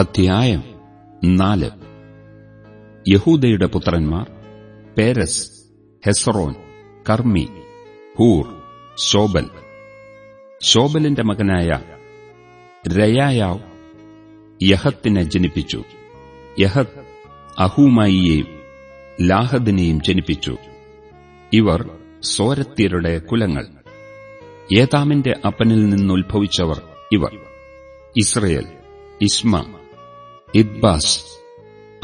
അധ്യായം നാല്. യഹൂദയുടെ പുത്രന്മാർ പേരസ് ഹെസറോൻ കർമ്മി ഹൂർ ശോബൽ. ശോബലിന്റെ മകനായ രയായാവ് യഹത്തിനെ ജനിപ്പിച്ചു. യഹത് അഹൂമായിയെയും ലാഹദിനെയും ജനിപ്പിച്ചു. ഇവർ സോരത്യരുടെ കുലങ്ങൾ. ഏതാമിന്റെ അപ്പനിൽ നിന്നുത്ഭവിച്ചവർ ഇവർ. ഇസ്രയേൽ ഇസ്മ ഇദ്ബാസ്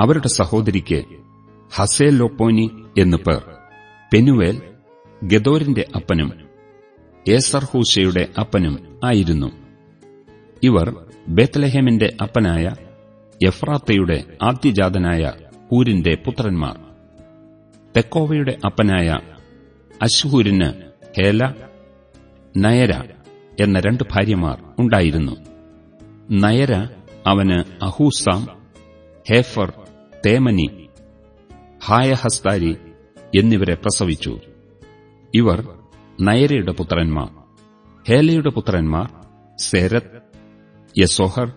അവരുടെ സഹോദരിക്ക് ഹസേലോപ്പോനി എന്നു പേർ. പെനുവേൽ ഗദോരിന്റെ അപ്പനും ഏസർഹൂഷയുടെ അപ്പനും ആയിരുന്നു. ഇവർ ബേത്ലഹേമിന്റെ അപ്പനായ എഫ്രാത്തയുടെ ആദ്യജാതനായ ഹൂരിന്റെ പുത്രന്മാർ. തെക്കോവയുടെ അപ്പനായ അശ്ഹൂരിന് ഹേല നയര എന്ന രണ്ട് ഭാര്യമാർ ഉണ്ടായിരുന്നു. നയര അവന് അഹൂസാം ഹേഫർ തേമനി ഹായഹസ്താരി എന്നിവരെ പ്രസവിച്ചു. ഇവർ നയരയുടെ പുത്രന്മാർ. ഹേലയുടെ പുത്രന്മാർ സേരത് യസോഹർ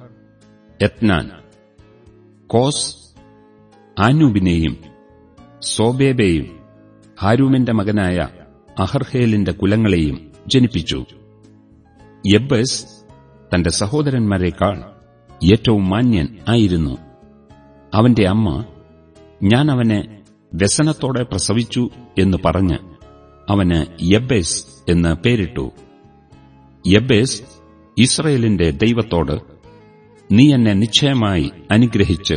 യത്നാൻ കോസ് ആനൂബിനെയും സോബേബേയും ഹാരൂമിന്റെ മകനായ അഹർഹേലിന്റെ കുലങ്ങളെയും ജനിപ്പിച്ചു. യബ്ബസ് തന്റെ സഹോദരന്മാരെക്കാൾ ഏറ്റവും മാന്യൻ ആയിരുന്നു. അവന്റെ അമ്മ ഞാൻ അവനെ വ്യസനത്തോടെ പ്രസവിച്ചു എന്ന് പറഞ്ഞ് അവന് യബേസ് എന്ന് പേരിട്ടു. യബേസ് ഇസ്രയേലിന്റെ ദൈവത്തോട് നീ എന്നെ നിശ്ചയമായി അനുഗ്രഹിച്ച്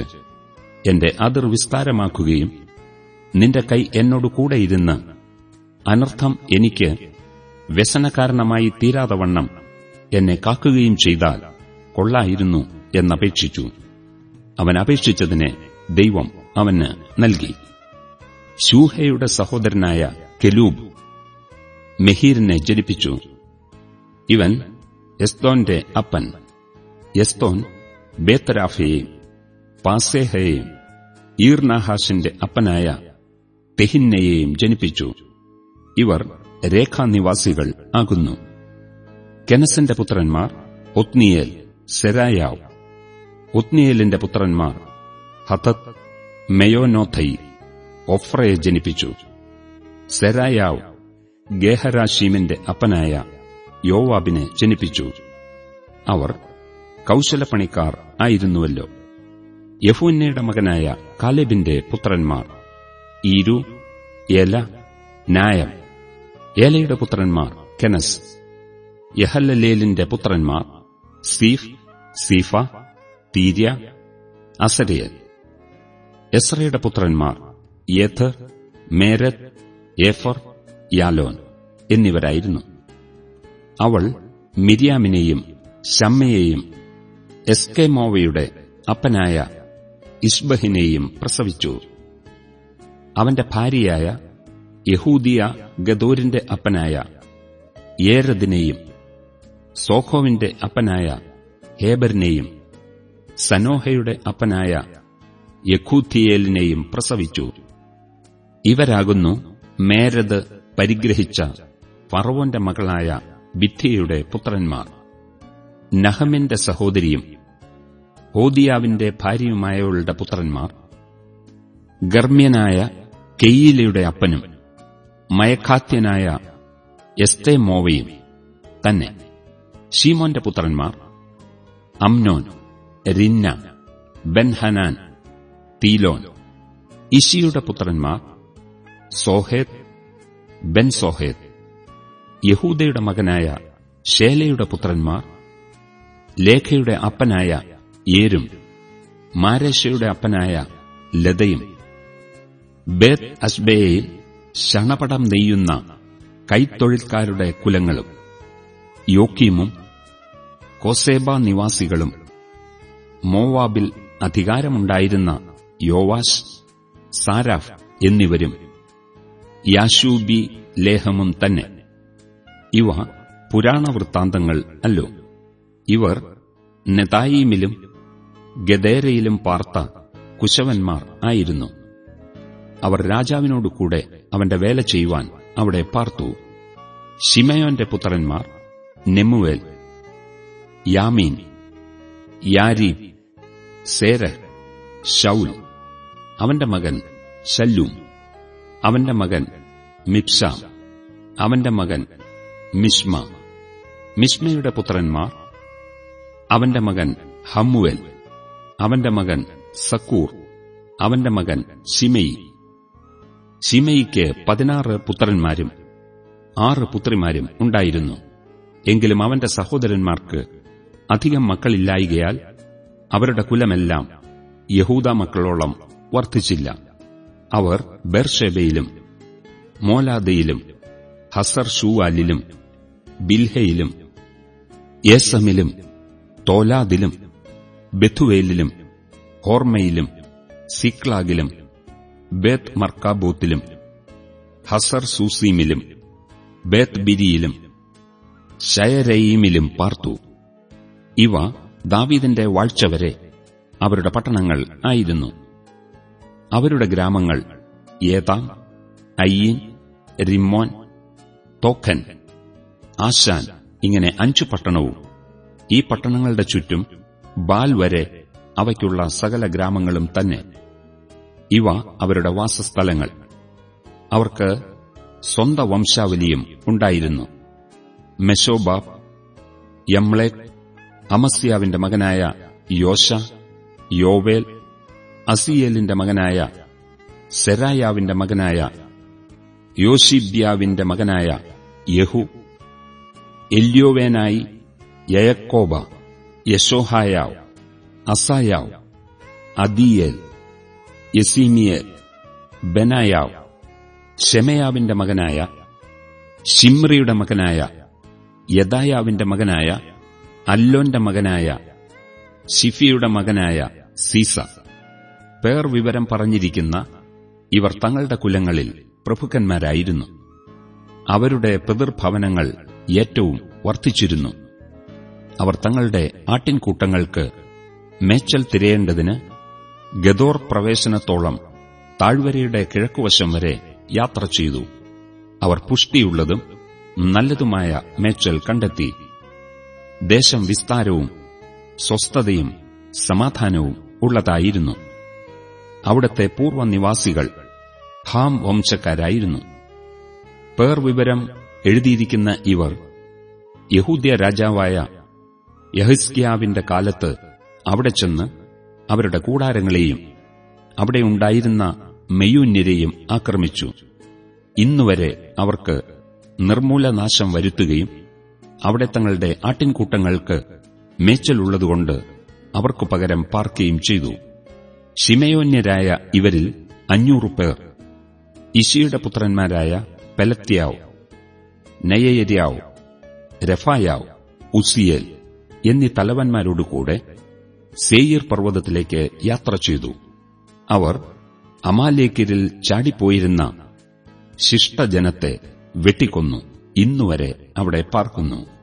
എന്റെ അതിർ വിസ്താരമാക്കുകയും നിന്റെ കൈ എന്നോട് കൂടെയിരുന്ന് അനർത്ഥം എനിക്ക് വ്യസനകാരണമായി തീരാതവണ്ണം എന്നെ കാക്കുകയും ചെയ്താൽ കൊള്ളായിരുന്നു. എന്നപേക്ഷിച്ചു. അവൻ അപേക്ഷിച്ചതിന് ദൈവം അവന് നൽകി. ശൂഹയുടെ സഹോദരനായ കെലൂബ് മെഹീറിനെ ജനിപ്പിച്ചു. ഇവൻ എസ്തോന്റെ അപ്പൻ എസ്തോൻ ബേത്തരാഫയെയും പാസേഹയെയും ഈർനാഹാഷിന്റെ അപ്പനായ തെഹിന്നയെയും ജനിപ്പിച്ചു. ഇവർ രേഖാനിവാസികൾ ആകുന്നു. കെനസിന്റെ പുത്രന്മാർ ഒത്നിയേൽ സെരായാവ് ഒത്നിയേലിന്റെ പുത്രന്മാർ. ഹതത് മെയോനോഥൈ ഒഫ്രയെ ജനിപ്പിച്ചു. സെരായാവ് ഗേഹരാശീമിന്റെ അപ്പനായ യോവാബിനെ ജനിപ്പിച്ചു. അവർ കൌശലപ്പണിക്കാർ ആയിരുന്നുവല്ലോ. യഫുന്നയുടെ മകനായ കാലേബിന്റെ പുത്രന്മാർ. ഈരു ഏല നായം. ഏലയുടെ പുത്രന്മാർ കെനസ്. യഹല്ലലേലിന്റെ പുത്രന്മാർ സീഫ് സീഫ തീര്യ അസരയൻ. എസ്രയുടെ പുത്രന്മാർ യേഥർ മേരത് ഏഫർ യാലോൻ എന്നിവരായിരുന്നു. അവൾ മിരിയാമിനെയും ഷമ്മയെയും എസ്കെമോവയുടെ അപ്പനായ ഇഷ്ബഹിനെയും പ്രസവിച്ചു. അവന്റെ ഭാര്യയായ യഹൂദിയ ഗദോരിന്റെ അപ്പനായ ഏരദിനെയും സോഖോവിന്റെ അപ്പനായ ഹേബറിനെയും സനോഹയുടെ അപ്പനായ യഖൂത്തിയേലിനെയും പ്രസവിച്ചു. ഇവരാകുന്നു മേരത് പരിഗ്രഹിച്ച ഫറവോന്റെ മകളായ ബിഥിയുടെ പുത്രന്മാർ. നഹമിന്റെ സഹോദരിയും ഹോദിയാവിന്റെ ഭാര്യയുമായവളുടെ പുത്രന്മാർ. ഗർമ്മ്യനായ കെയ്യിലയുടെ അപ്പനും മയഖാത്യനായ എസ്തേമോവയും തന്നെ. ഷീമോന്റെ പുത്രന്മാർ അംനോൻ റിന്ന ബെൻഹനാൻ തീലോൻ ഇഷിയുടെ പുത്രന്മാർ സോഹേത് ബെൻ സോഹേത് യഹൂദയുടെ മകനായ ഷേലയുടെ പുത്രന്മാർ ലേഖയുടെ അപ്പനായ ഏരും മാരേഷയുടെ അപ്പനായ ലതയും ബേത് അസ്ബേയിൽ ശണപടം നെയ്യുന്ന കൈത്തൊഴിൽക്കാരുടെ കുലങ്ങളും യോക്കീമും കോസേബ നിവാസികളും. മോവാബിൽ അധികാരമുണ്ടായിരുന്ന യോവാഷ് സാരാഫ് എന്നിവരും യാശൂബി ലേഹമും തന്നെ. ഇവ പുരാണ വൃത്താന്തങ്ങൾ അല്ലോ. ഇവർ നെതായീമിലും ഗദേരയിലും പാർത്ത കുശവന്മാർ ആയിരുന്നു. അവർ രാജാവിനോടുകൂടെ അവന്റെ വേല ചെയ്യുവാൻ അവിടെ പാർത്തു. ഷിമയോന്റെ പുത്രന്മാർ നെമുവേൽ യാമീൻ യാരീബ് സേരഹ് ഷൌൽ അവന്റെ മകൻ ശല്ലൂം. അവന്റെ മകൻ മിപ്സാം. അവന്റെ മകൻ മിഷ്മ മിഷ്മയുടെ പുത്രന്മാർ അവന്റെ മകൻ ഹമ്മുവേൽ. അവന്റെ മകൻ സക്കൂർ. അവന്റെ മകൻ ഷിമയി ഷിമയിക്ക് പതിനാറ് പുത്രന്മാരും ആറ് പുത്രിമാരും ഉണ്ടായിരുന്നു. എങ്കിലും അവന്റെ സഹോദരന്മാർക്ക് അധികം മക്കളില്ലായികയാൽ അവരുടെ കുലമെല്ലാം യഹൂദ മക്കളോളം വർദ്ധിച്ചില്ല. അവർ ബെർഷെബയിലും മോലാദയിലും ഹസർ ഷൂവാലിലും ബിൽഹയിലും യേസമിലും തോലാദിലും ബെഥുവേലിലും ഹോർമയിലും സിക്ലാഗിലും ബേത്ത് മർക്കാബൂത്തിലും ഹസർ സൂസീമിലും ബേത്ത് ബിരിയിലും ശയരയീമിലും പാർത്തു. ഇവ ദാവീദിന്റെ വാഴ്ച വരെ അവരുടെ പട്ടണങ്ങൾ ആയിരുന്നു. അവരുടെ ഗ്രാമങ്ങൾ ഏതാം അയ്യീൻ റിമോൻ തോക്കൻ ആശാൻ ഇങ്ങനെ അഞ്ചു പട്ടണവും ഈ പട്ടണങ്ങളുടെ ചുറ്റും ബാൽ വരെ അവയ്ക്കുള്ള സകല ഗ്രാമങ്ങളും തന്നെ. ഇവ അവരുടെ വാസസ്ഥലങ്ങൾ. അവർക്ക് സ്വന്ത വംശാവലിയും ഉണ്ടായിരുന്നു. മെഷോബാബ് യംളേക് അമസ്യാവിന്റെ മകനായ യോശ യോവേൽ അസിയേലിന്റെ മകനായ സെരായാവിന്റെ മകനായ യോഷിബ്യാവിന്റെ മകനായ യഹു എല്യോവേനായി യയക്കോബ യശോഹായാവ് അസായാവ് അദിയേൽ യസീമിയേൽ ബനായാവ് ഷെമയാവിന്റെ മകനായ ഷിമ്രിയുടെ മകനായ യദായാവിന്റെ മകനായ അല്ലോന്റെ മകനായ ഷിഫിയുടെ മകനായ സീസ. പേർ വിവരം പറഞ്ഞിരിക്കുന്ന ഇവർ തങ്ങളുടെ കുലങ്ങളിൽ പ്രഭുക്കന്മാരായിരുന്നു. അവരുടെ പിതൃഭവനങ്ങൾ ഏറ്റവും വർദ്ധിച്ചിരുന്നു. അവർ തങ്ങളുടെ ആട്ടിൻകൂട്ടങ്ങൾക്ക് മേച്ചൽ തിരയേണ്ടതിന് ഗദോർ പ്രവേശനത്തോളം താഴ്വരയുടെ കിഴക്കുവശം വരെ യാത്ര ചെയ്തു. അവർ പുഷ്ടിയുള്ളതും നല്ലതുമായ മേച്ചൽ കണ്ടെത്തി. ദേശം വിസ്താരവും സ്വസ്ഥതയും സമാധാനവും ഉള്ളതായിരുന്നു. അവിടത്തെ പൂർവനിവാസികൾ ഹാം വംശക്കാരായിരുന്നു. പേർ വിവരം എഴുതിയിരിക്കുന്ന ഇവർ യഹൂദ്യ രാജാവായ യഹിസ്കിയാവിന്റെ കാലത്ത് അവിടെ ചെന്ന് അവരുടെ കൂടാരങ്ങളെയും അവിടെയുണ്ടായിരുന്ന മെയ്യൂന്യരെയും ആക്രമിച്ചു. ഇന്നുവരെ അവർക്ക് നിർമൂലനാശം വരുത്തുകയും അവിടെ തങ്ങളുടെ ആട്ടിൻകൂട്ടങ്ങൾക്ക് മേച്ചലുള്ളതുകൊണ്ട് അവർക്കു പകരം പാർക്കുകയും ചെയ്തു. ശിമയോന്യരായ ഇവരിൽ അഞ്ഞൂറ് പേർ. ഇഷിയുടെ പുത്രന്മാരായ പെലത്യാവ് നയയര്യാവ് രഫായാവ് ഉസിയേൽ എന്നീ തലവന്മാരോടുകൂടെ സേയിർ പർവതത്തിലേക്ക് യാത്ര ചെയ്തു. അവർ അമാലേക്കരിൽ ചാടിപ്പോയിരുന്ന ശിഷ്ടജനത്തെ വെട്ടിക്കൊന്നു. ഇന്നുവരെ അവിടെ പാർക്കുന്നു.